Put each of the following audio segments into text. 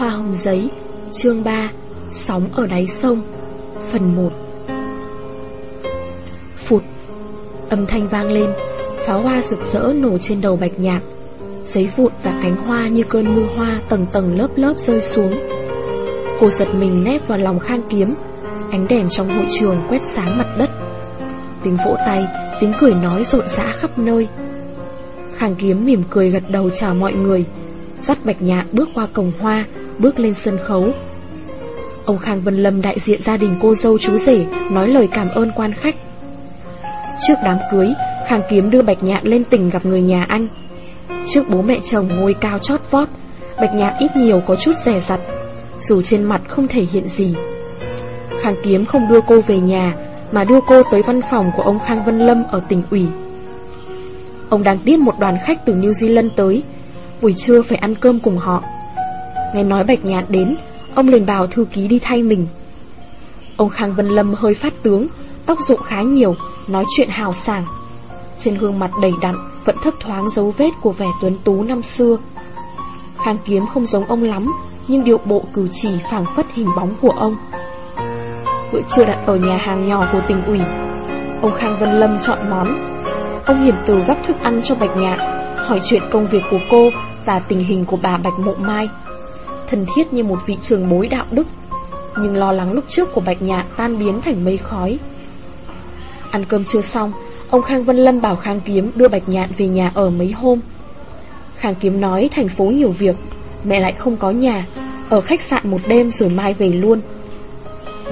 Hoa hồng giấy Chương 3 Sóng ở đáy sông Phần 1 Phụt Âm thanh vang lên Pháo hoa rực rỡ nổ trên đầu bạch nhạc Giấy vụn và cánh hoa như cơn mưa hoa tầng tầng lớp lớp rơi xuống. Cô giật mình nép vào lòng khang kiếm Ánh đèn trong hội trường quét sáng mặt đất. Tiếng vỗ tay, tiếng cười nói rộn rã khắp nơi. Khang kiếm mỉm cười gật đầu chào mọi người Dắt bạch nhạc bước qua cổng hoa Bước lên sân khấu. Ông Khang Vân Lâm đại diện gia đình cô dâu chú rể Nói lời cảm ơn quan khách. Trước đám cưới, Khang kiếm đưa bạch nhạn lên tỉnh gặp người nhà anh. Trước bố mẹ chồng ngồi cao chót vót, Bạch nhạn ít nhiều có chút rẻ rặt, Dù trên mặt không thể hiện gì. Khang kiếm không đưa cô về nhà, Mà đưa cô tới văn phòng của ông Khang Vân Lâm ở tỉnh ủy. Ông đang tiếp một đoàn khách từ New Zealand tới. Buổi trưa phải ăn cơm cùng họ. Nghe nói Bạch Nhạn đến, Ông liền bảo thư ký đi thay mình. Ông Khang Vân Lâm hơi phát tướng, Tóc rụng khá nhiều, Nói chuyện hào sảng. Trên gương mặt đầy đặn, Vẫn thấp thoáng dấu vết của vẻ tuấn tú năm xưa. Khang Kiếm không giống ông lắm, Nhưng điệu bộ cử chỉ phảng phất hình bóng của ông. Bữa trưa đặt ở nhà hàng nhỏ của tỉnh ủy, Ông Khang Vân Lâm chọn món. Ông hiền từ gấp thức ăn cho Bạch Nhạn, Hỏi chuyện công việc của cô Và tình hình của bà Bạch Mộ Mai. Thân thiết như một vị trường bối đạo đức, Nhưng lo lắng lúc trước của Bạch Nhạn Tan biến thành mây khói. Ăn cơm chưa xong, Ông Khang Vân Lâm bảo Khang Kiếm đưa Bạch Nhạn về nhà ở mấy hôm. Khang Kiếm nói thành phố nhiều việc, Mẹ lại không có nhà, Ở khách sạn một đêm rồi mai về luôn.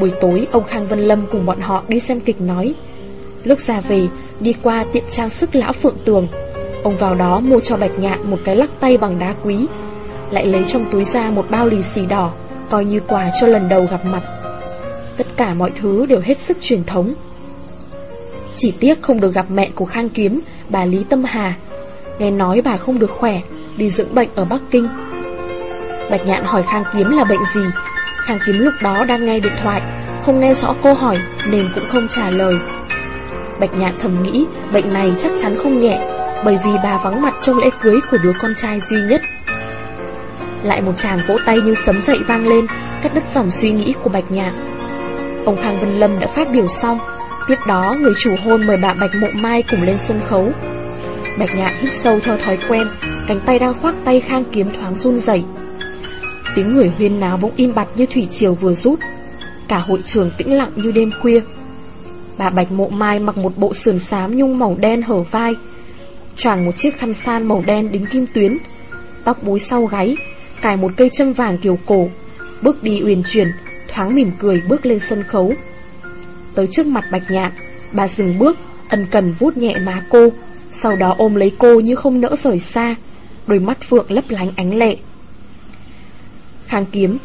Buổi tối, ông Khang Vân Lâm cùng bọn họ đi xem kịch nói. Lúc ra về, Đi qua tiệm trang sức lão Phượng Tường. Ông vào đó mua cho Bạch Nhạn một cái lắc tay bằng đá quý. Lại lấy trong túi ra một bao lì xì đỏ, Coi như quà cho lần đầu gặp mặt. Tất cả mọi thứ đều hết sức truyền thống. Chỉ tiếc không được gặp mẹ của Khang Kiếm, Bà Lý Tâm Hà. Nghe nói bà không được khỏe, Đi dưỡng bệnh ở Bắc Kinh. Bạch Nhạn hỏi Khang Kiếm là bệnh gì. Khang Kiếm lúc đó đang nghe điện thoại, Không nghe rõ câu hỏi Nên cũng không trả lời. Bạch Nhạn thầm nghĩ, bệnh này chắc chắn không nhẹ, Bởi vì bà vắng mặt trong lễ cưới của đứa con trai duy nhất. Lại một chàng vỗ tay như sấm dậy vang lên, Cắt đứt dòng suy nghĩ của Bạch Nhạn. Ông Khang Vân Lâm đã phát biểu xong, Tiếp đó người chủ hôn mời bà Bạch Mộ Mai cùng lên sân khấu. Bạch Nhạn hít sâu theo thói quen, Cánh tay đang khoác tay Khang Kiếm thoáng run rẩy. Tiếng người huyên náo bỗng im bặt như thủy triều vừa rút, Cả hội trường tĩnh lặng như đêm khuya. Bà Bạch Mộ Mai mặc một bộ sườn xám nhung màu đen hở vai, choàng một chiếc khăn san màu đen đính kim tuyến, Tóc búi sau gáy Cài một cây châm vàng kiểu cổ, Bước đi uyển chuyển, Thoáng mỉm cười bước lên sân khấu. Tới trước mặt Bạch Nhạn, Bà dừng bước, Ân cần vuốt nhẹ má cô, Sau đó ôm lấy cô như không nỡ rời xa, Đôi mắt phượng lấp lánh ánh lệ. Khang kiếm,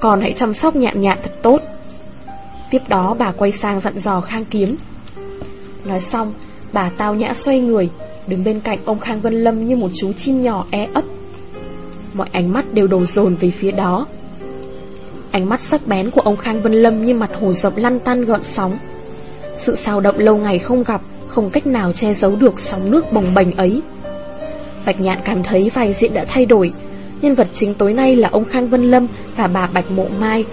Con hãy chăm sóc nhạn nhạn thật tốt. Tiếp đó bà quay sang dặn dò Khang Kiếm. Nói xong, Bà tao nhã xoay người, Đứng bên cạnh ông Khang Vân Lâm như một chú chim nhỏ e ấp. Mọi ánh mắt đều đổ dồn về phía đó. Ánh mắt sắc bén của ông Khang Vân Lâm như mặt hồ rộng lăn tăn gợn sóng. Sự sao động lâu ngày không gặp, Không cách nào che giấu được sóng nước bồng bềnh ấy. Bạch Nhạn cảm thấy vai diễn đã thay đổi. Nhân vật chính tối nay là ông Khang Vân Lâm và bà Bạch Mộ Mai.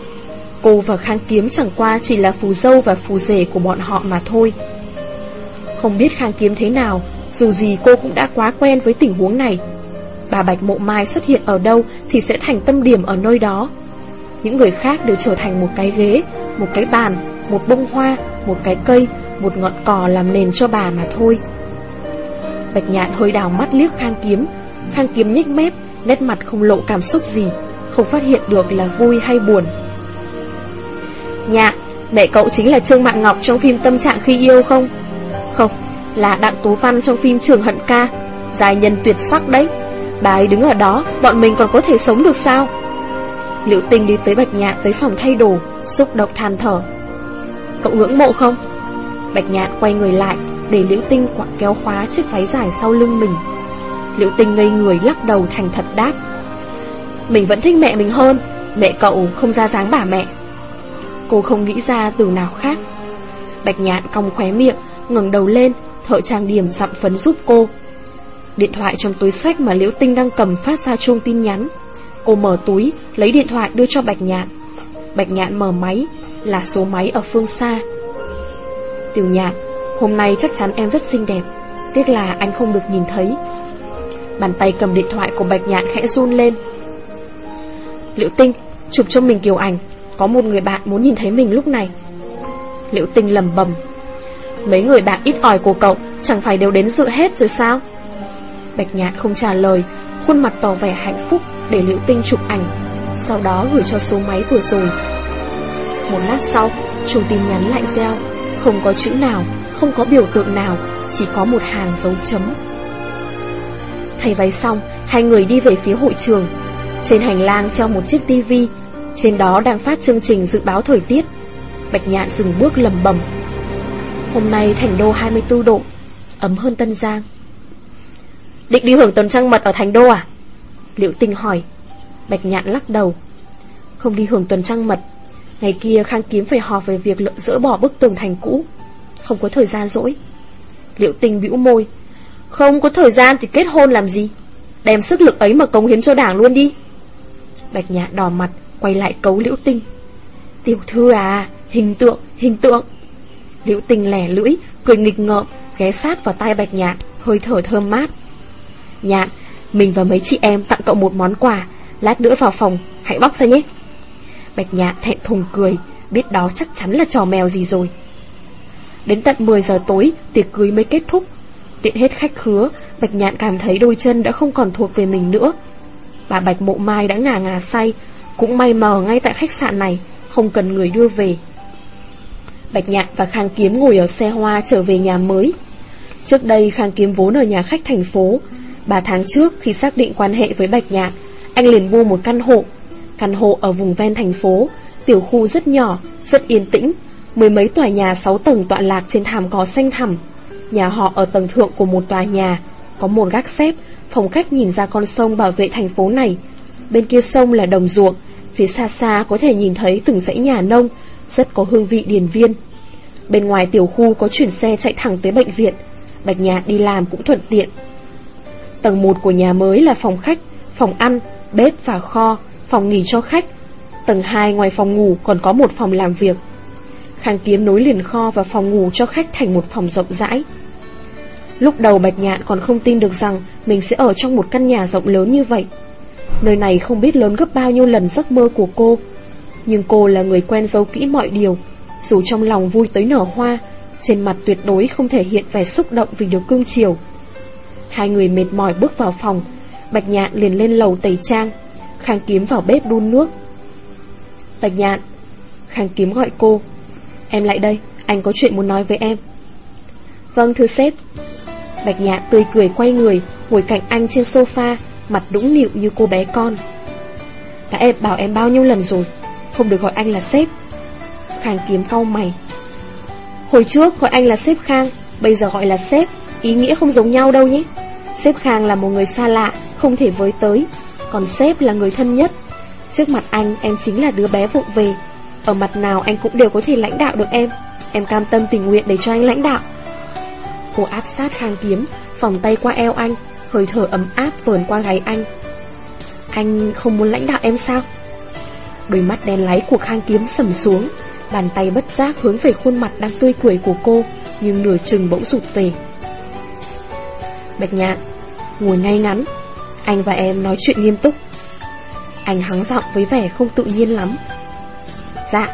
Cô và Khang Kiếm chẳng qua chỉ là phù dâu và phù rể của bọn họ mà thôi. Không biết Khang Kiếm thế nào, Dù gì cô cũng đã quá quen với tình huống này. Bà Bạch Mộ Mai xuất hiện ở đâu Thì sẽ thành tâm điểm ở nơi đó. Những người khác đều trở thành một cái ghế Một cái bàn Một bông hoa Một cái cây Một ngọn cò làm nền cho bà mà thôi. Bạch Nhạn hơi đào mắt liếc Khang Kiếm. Khang Kiếm nhếch mép Nét mặt không lộ cảm xúc gì Không phát hiện được là vui hay buồn. Nhạn, mẹ cậu chính là Trương Mạn Ngọc trong phim Tâm trạng khi yêu không? Không, là Đặng Tú Văn trong phim Trường Hận Ca. Giai nhân tuyệt sắc đấy. Bà ấy đứng ở đó, bọn mình còn có thể sống được sao? Liễu Tinh đi tới Bạch Nhạn tới phòng thay đồ Xúc động than thở. Cậu ngưỡng mộ không? Bạch Nhạn quay người lại Để Liễu Tinh quặng kéo khóa chiếc váy dài sau lưng mình. Liễu Tinh ngây người lắc đầu thành thật đáp. Mình vẫn thích mẹ mình hơn Mẹ cậu không ra dáng bà mẹ. Cô không nghĩ ra từ nào khác. Bạch nhạn cong khóe miệng ngẩng đầu lên Thợ trang điểm dặm phấn giúp cô. Điện thoại trong túi sách mà Liễu Tinh đang cầm phát ra chuông tin nhắn. Cô mở túi, lấy điện thoại đưa cho Bạch Nhạn. Bạch Nhạn mở máy Là số máy ở phương xa. Tiểu Nhạn Hôm nay chắc chắn em rất xinh đẹp Tiếc là anh không được nhìn thấy. Bàn tay cầm điện thoại của Bạch Nhạn khẽ run lên. Liễu Tinh Chụp cho mình kiểu ảnh Có một người bạn muốn nhìn thấy mình lúc này. Liễu Tinh lầm bầm Mấy người bạn ít ỏi của cậu Chẳng phải đều đến dự hết rồi sao? Bạch Nhạn không trả lời, Khuôn mặt tỏ vẻ hạnh phúc Để Liễu Tinh chụp ảnh, Sau đó gửi cho số máy vừa rồi. Một lát sau Chủ tin nhắn lại reo, Không có chữ nào, Không có biểu tượng nào, Chỉ có một hàng dấu chấm. Thay váy xong, Hai người đi về phía hội trường. Trên hành lang treo một chiếc tivi Trên đó đang phát chương trình dự báo thời tiết. Bạch Nhạn dừng bước lầm bầm Hôm nay thành đô 24 độ, Ấm hơn Tân Giang. Định đi hưởng tuần trăng mật ở thành đô à? Liễu Tinh hỏi. Bạch Nhạn lắc đầu. Không đi hưởng tuần trăng mật. Ngày kia Khang Kiếm phải họp về việc lỡ dỡ bỏ bức tường thành cũ. Không có thời gian rỗi. Liễu Tinh bĩu môi. Không có thời gian thì kết hôn làm gì? Đem sức lực ấy mà cống hiến cho đảng luôn đi. Bạch Nhạn đỏ mặt Quay lại cấu Liễu Tinh. Tiểu thư à Hình tượng, hình tượng. Liễu Tinh lẻ lưỡi Cười nghịch ngợm Ghé sát vào tay Bạch Nhạn Hơi thở thơm mát. Nhạn, mình và mấy chị em tặng cậu một món quà. Lát nữa vào phòng, hãy bóc ra nhé. Bạch Nhạn thẹn thùng cười Biết đó chắc chắn là trò mèo gì rồi. Đến tận 10 giờ tối Tiệc cưới mới kết thúc. Tiện hết khách khứa Bạch Nhạn cảm thấy đôi chân đã không còn thuộc về mình nữa. Bà Bạch Mộ Mai đã ngả ngà say Cũng may mờ ngay tại khách sạn này Không cần người đưa về. Bạch Nhạn và Khang Kiếm ngồi ở xe hoa trở về nhà mới. Trước đây Khang Kiếm vốn ở nhà khách thành phố Ba tháng trước khi xác định quan hệ với Bạch Nhạn Anh liền mua một căn hộ. Căn hộ ở vùng ven thành phố Tiểu khu rất nhỏ, rất yên tĩnh Mười mấy tòa nhà sáu tầng tọa lạc trên thảm cỏ xanh thẳm. Nhà họ ở tầng thượng của một tòa nhà Có một gác xếp Phòng khách nhìn ra con sông bảo vệ thành phố này. Bên kia sông là đồng ruộng Phía xa xa có thể nhìn thấy từng dãy nhà nông Rất có hương vị điền viên. Bên ngoài tiểu khu có chuyển xe chạy thẳng tới bệnh viện. Bạch Nhạn đi làm cũng thuận tiện. Tầng 1 của nhà mới là phòng khách, phòng ăn, bếp và kho, phòng nghỉ cho khách. Tầng 2 ngoài phòng ngủ còn có một phòng làm việc. Khang kiếm nối liền kho và phòng ngủ cho khách thành một phòng rộng rãi. Lúc đầu Bạch Nhạn còn không tin được rằng mình sẽ ở trong một căn nhà rộng lớn như vậy. Nơi này không biết lớn gấp bao nhiêu lần giấc mơ của cô. Nhưng cô là người quen giấu kỹ mọi điều, dù trong lòng vui tới nở hoa, trên mặt tuyệt đối không thể hiện vẻ xúc động vì được cưng chiều. Hai người mệt mỏi bước vào phòng. Bạch nhạn liền lên lầu tẩy trang Khang kiếm vào bếp đun nước. Bạch nhạn Khang kiếm gọi cô. Em lại đây, anh có chuyện muốn nói với em. Vâng thưa sếp. Bạch nhạn tươi cười quay người Ngồi cạnh anh trên sofa Mặt đũng nịu như cô bé con. Đã em bảo em bao nhiêu lần rồi Không được gọi anh là sếp. Khang kiếm cau mày. Hồi trước gọi anh là sếp Khang Bây giờ gọi là sếp Ý nghĩa không giống nhau đâu nhé. Sếp Khang là một người xa lạ, Không thể với tới. Còn sếp là người thân nhất. Trước mặt anh, em chính là đứa bé vụng về. Ở mặt nào anh cũng đều có thể lãnh đạo được em. Em cam tâm tình nguyện để cho anh lãnh đạo. Cô áp sát Khang kiếm, Vòng tay qua eo anh, Hơi thở ấm áp vờn qua gáy anh. Anh không muốn lãnh đạo em sao? Đôi mắt đen láy của Khang kiếm sầm xuống, Bàn tay bất giác hướng về khuôn mặt đang tươi cười của cô, Nhưng nửa chừng bỗng rụt về. Bạch nhạn Ngồi ngay ngắn. Anh và em nói chuyện nghiêm túc. Anh hắng giọng với vẻ không tự nhiên lắm. Dạ.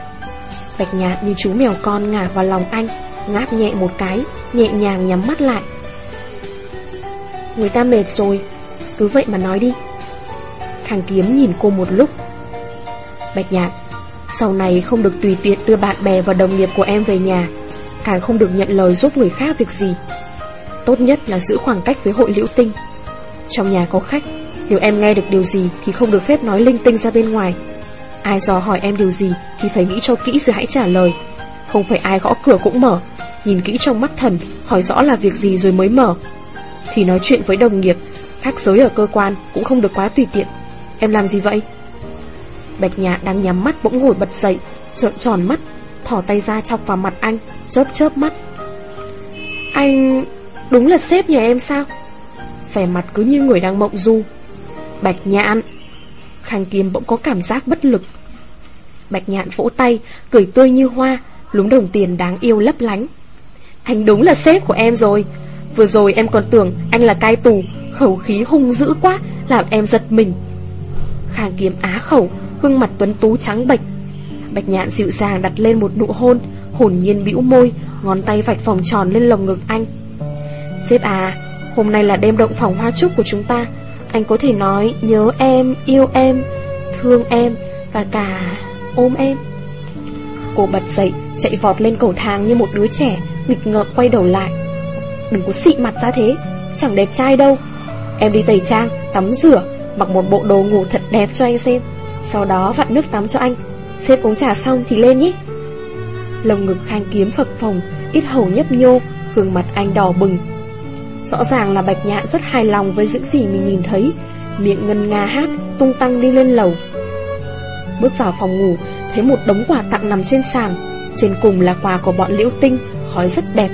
Bạch nhạt như chú mèo con ngả vào lòng anh, Ngáp nhẹ một cái, Nhẹ nhàng nhắm mắt lại. Người ta mệt rồi, Cứ vậy mà nói đi. Khang kiếm nhìn cô một lúc. Bạch nhạt, Sau này không được tùy tiện đưa bạn bè và đồng nghiệp của em về nhà, Càng không được nhận lời giúp người khác việc gì. Tốt nhất là giữ khoảng cách với hội liễu tinh. Trong nhà có khách. Nếu em nghe được điều gì thì không được phép nói linh tinh ra bên ngoài. Ai dò hỏi em điều gì Thì phải nghĩ cho kỹ rồi hãy trả lời. Không phải ai gõ cửa cũng mở. Nhìn kỹ trong mắt thần, Hỏi rõ là việc gì rồi mới mở. Thì nói chuyện với đồng nghiệp Khác giới ở cơ quan cũng không được quá tùy tiện. Em làm gì vậy? Bạch nhà đang nhắm mắt bỗng ngồi bật dậy, Trợn tròn mắt Thỏ tay ra chọc vào mặt anh, Chớp chớp mắt. Anh... Đúng là sếp nhà em sao? Vẻ mặt cứ như người đang mộng du. Bạch nhạn, Khang Kiêm bỗng có cảm giác bất lực. Bạch nhạn vỗ tay Cười tươi như hoa Lúng đồng tiền đáng yêu lấp lánh. Anh đúng là sếp của em rồi. Vừa rồi em còn tưởng anh là cai tù Khẩu khí hung dữ quá Làm em giật mình. Khang Kiếm á khẩu Gương mặt tuấn tú trắng bệch. Bạch nhạn dịu dàng đặt lên một nụ hôn Hồn nhiên bĩu môi Ngón tay vạch vòng tròn lên lồng ngực anh. Sếp à Hôm nay là đêm động phòng hoa trúc của chúng ta. Anh có thể nói nhớ em, yêu em Thương em Và cả ôm em. Cô bật dậy Chạy vọt lên cầu thang như một đứa trẻ Nghịch ngợm quay đầu lại. Đừng có xị mặt ra thế Chẳng đẹp trai đâu. Em đi tẩy trang, tắm rửa Mặc một bộ đồ ngủ thật đẹp cho anh xem. Sau đó vặn nước tắm cho anh. Xếp uống trà xong thì lên nhé. Lồng ngực khang kiếm phập phồng Ít hầu nhấp nhô Gương mặt anh đỏ bừng. Rõ ràng là Bạch Nhạn rất hài lòng với những gì mình nhìn thấy. Miệng ngân nga hát Tung tăng đi lên lầu. Bước vào phòng ngủ Thấy một đống quà tặng nằm trên sàn. Trên cùng là quà của bọn liễu tinh Khói rất đẹp.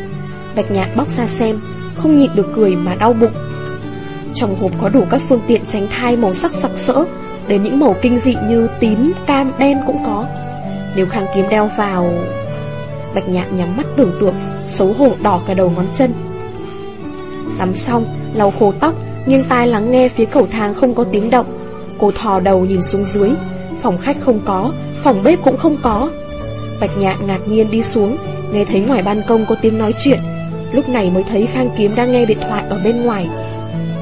Bạch Nhạn bóc ra xem Không nhịn được cười mà đau bụng. Trong hộp có đủ các phương tiện tránh thai màu sắc sặc sỡ Đến những màu kinh dị như tím, cam, đen cũng có. Nếu khang kiếm đeo vào Bạch nhạn nhắm mắt tưởng tượng Xấu hổ đỏ cả đầu ngón chân. Tắm xong, lau khô tóc nghiêng tai lắng nghe phía cầu thang không có tiếng động. Cô thò đầu nhìn xuống dưới. Phòng khách không có Phòng bếp cũng không có. Bạch nhạn ngạc nhiên đi xuống Nghe thấy ngoài ban công có tiếng nói chuyện. Lúc này mới thấy Khang Kiếm đang nghe điện thoại ở bên ngoài.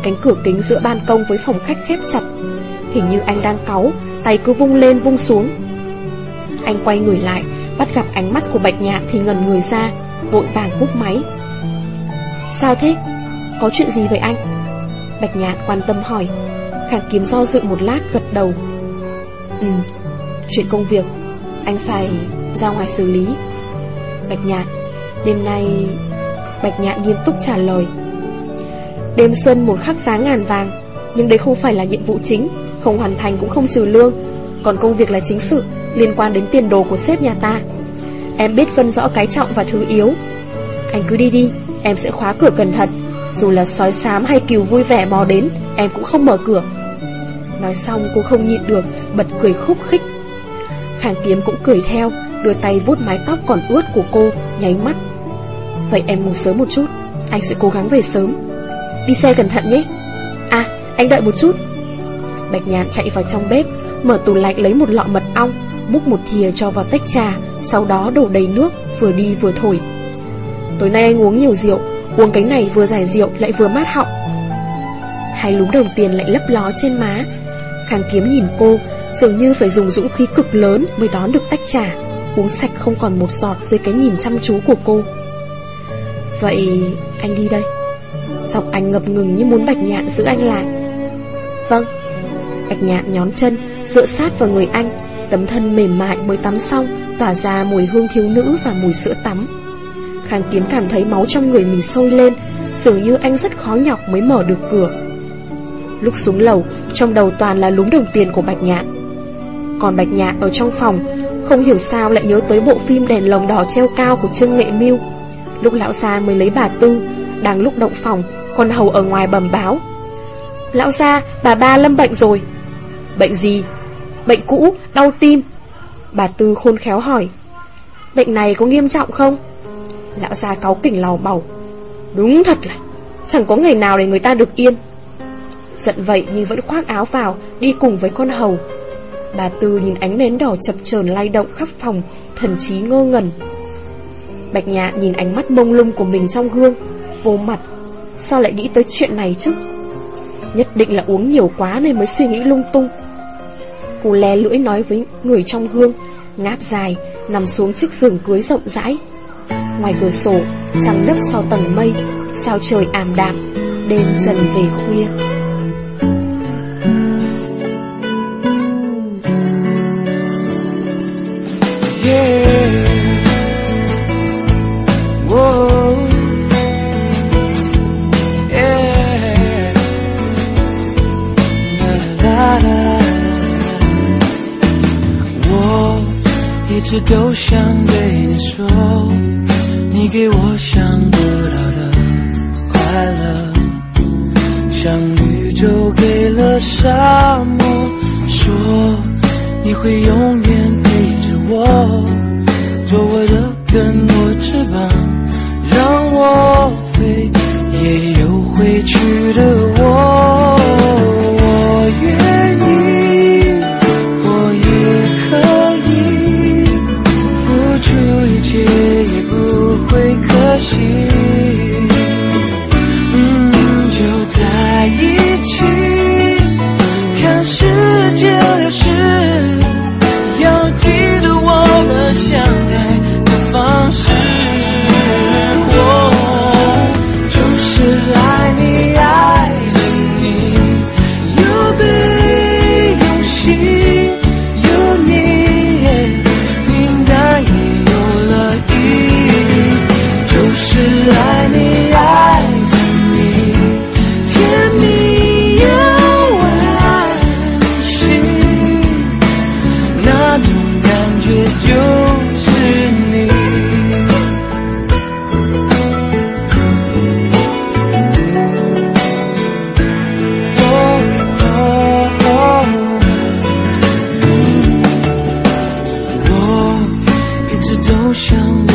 Cánh cửa kính giữa ban công với phòng khách khép chặt. Hình như anh đang cáu Tay cứ vung lên vung xuống. Anh quay người lại Bắt gặp ánh mắt của Bạch Nhạn thì ngần người ra Vội vàng cúp máy. Sao thế? Có chuyện gì vậy anh? Bạch Nhạn quan tâm hỏi. Khang kiếm do dự một lát gật đầu. Ừ, chuyện công việc Anh phải ra ngoài xử lý. Bạch Nhạn Đêm nay Bạch Nhạn nghiêm túc trả lời. Đêm xuân một khắc giá ngàn vàng Nhưng đây không phải là nhiệm vụ chính Không hoàn thành cũng không trừ lương. Còn công việc là chính sự Liên quan đến tiền đồ của sếp nhà ta. Em biết phân rõ cái trọng và thứ yếu. Anh cứ đi đi Em sẽ khóa cửa cẩn thận. Dù là sói xám hay kiều vui vẻ bò đến, Em cũng không mở cửa. Nói xong, cô không nhịn được, Bật cười khúc khích. Khang kiếm cũng cười theo, Đưa tay vuốt mái tóc còn ướt của cô, Nháy mắt. Vậy em ngủ sớm một chút, Anh sẽ cố gắng về sớm. Đi xe cẩn thận nhé. À anh đợi một chút. Bạch nhàn chạy vào trong bếp, Mở tủ lạnh lấy một lọ mật ong, Múc một thìa cho vào tách trà, Sau đó đổ đầy nước, Vừa đi vừa thổi. Tối nay anh uống nhiều rượu Uống cánh này vừa giải rượu lại vừa mát họng. Hai lúm đồng tiền lại lấp ló trên má. Khang kiếm nhìn cô, Dường như phải dùng dũng khí cực lớn Mới đón được tách trà. Uống sạch không còn một giọt dưới cái nhìn chăm chú của cô. Vậy anh đi đây. Giọng anh ngập ngừng như muốn bạch nhạn giữ anh lại. Vâng. Bạch nhạn nhón chân, Dựa sát vào người anh. Tấm thân mềm mại mới tắm xong, Tỏa ra mùi hương thiếu nữ và mùi sữa tắm. Khang kiếm cảm thấy máu trong người mình sôi lên Dường như anh rất khó nhọc mới mở được cửa Lúc xuống lầu Trong đầu toàn là lúng đồng tiền của Bạch Nhạn Còn Bạch Nhạn ở trong phòng Không hiểu sao lại nhớ tới bộ phim đèn lồng đỏ treo cao của Trương Nghệ Mưu. Lúc lão gia mới lấy bà Tư Đang lúc động phòng Con hầu ở ngoài bầm báo Lão gia, bà ba lâm bệnh rồi Bệnh gì? Bệnh cũ, đau tim Bà Tư khôn khéo hỏi Bệnh này có nghiêm trọng không? Lão già cáu kỉnh lò bầu Đúng thật là, Chẳng có ngày nào để người ta được yên. Giận vậy nhưng vẫn khoác áo vào, Đi cùng với con hầu. Bà Tư nhìn ánh nến đỏ chập chờn lay động khắp phòng, Thần trí ngơ ngẩn. Bạch Nhạ nhìn ánh mắt mông lung của mình trong gương, Vô mặt. Sao lại nghĩ tới chuyện này chứ? Nhất định là uống nhiều quá nên mới suy nghĩ lung tung. Cô lè lưỡi nói với người trong gương, Ngáp dài, Nằm xuống chiếc giường cưới rộng rãi. Ngoài cửa sổ Trăng đất sau tầng mây Sao trời ảm đạm Đêm dần về khuya Yeah Whoa Yeah La la la我一直都想对你说， 你给我想不到的快乐，像宇宙给了沙漠。说你会永远陪着我，做我的根，我翅膀，让我飞，也有回去。想。